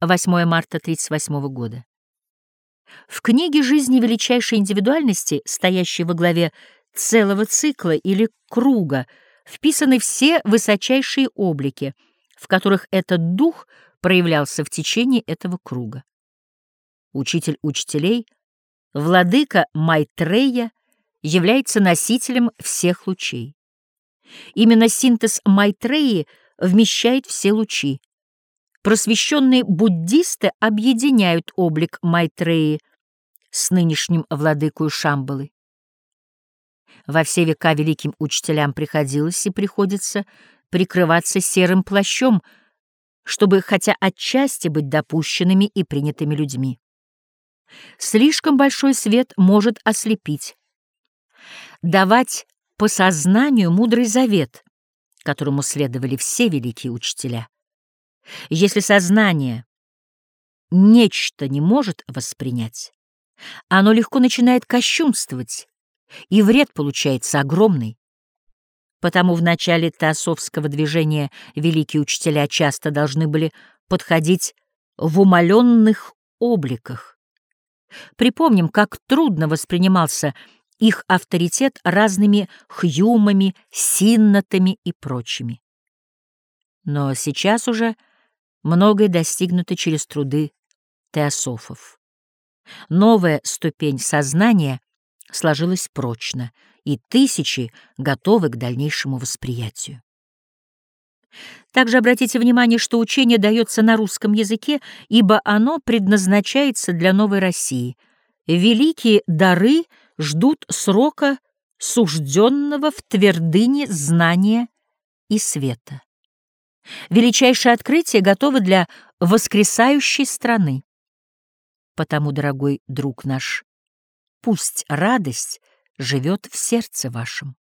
8 марта 1938 года. В книге жизни величайшей индивидуальности, стоящей во главе целого цикла или круга, вписаны все высочайшие облики, в которых этот дух проявлялся в течение этого круга. Учитель учителей, владыка Майтрея, является носителем всех лучей. Именно синтез Майтреи вмещает все лучи. Просвещенные буддисты объединяют облик Майтреи с нынешним владыкою Шамбалы. Во все века великим учителям приходилось и приходится прикрываться серым плащом, чтобы хотя отчасти быть допущенными и принятыми людьми. Слишком большой свет может ослепить. Давать по сознанию мудрый завет, которому следовали все великие учителя. Если сознание нечто не может воспринять, оно легко начинает кощунствовать, и вред получается огромный. Потому в начале теософского движения великие учителя часто должны были подходить в умаленных обликах. Припомним, как трудно воспринимался их авторитет разными хьюмами, синнатами и прочими. Но сейчас уже многое достигнуто через труды теософов. Новая ступень сознания сложилась прочно, и тысячи готовы к дальнейшему восприятию. Также обратите внимание, что учение дается на русском языке, ибо оно предназначается для новой России. Великие дары ждут срока сужденного в твердыне знания и света. Величайшее открытие готово для воскресающей страны. Потому, дорогой друг наш, пусть радость живет в сердце вашем.